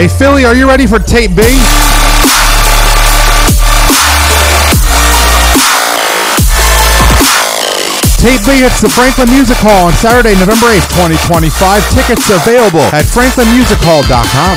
Hey, Philly, are you ready for tape B? Tape B hits the Franklin Music Hall on Saturday, November 8th, 2025. Tickets available at franklinmusichall.com.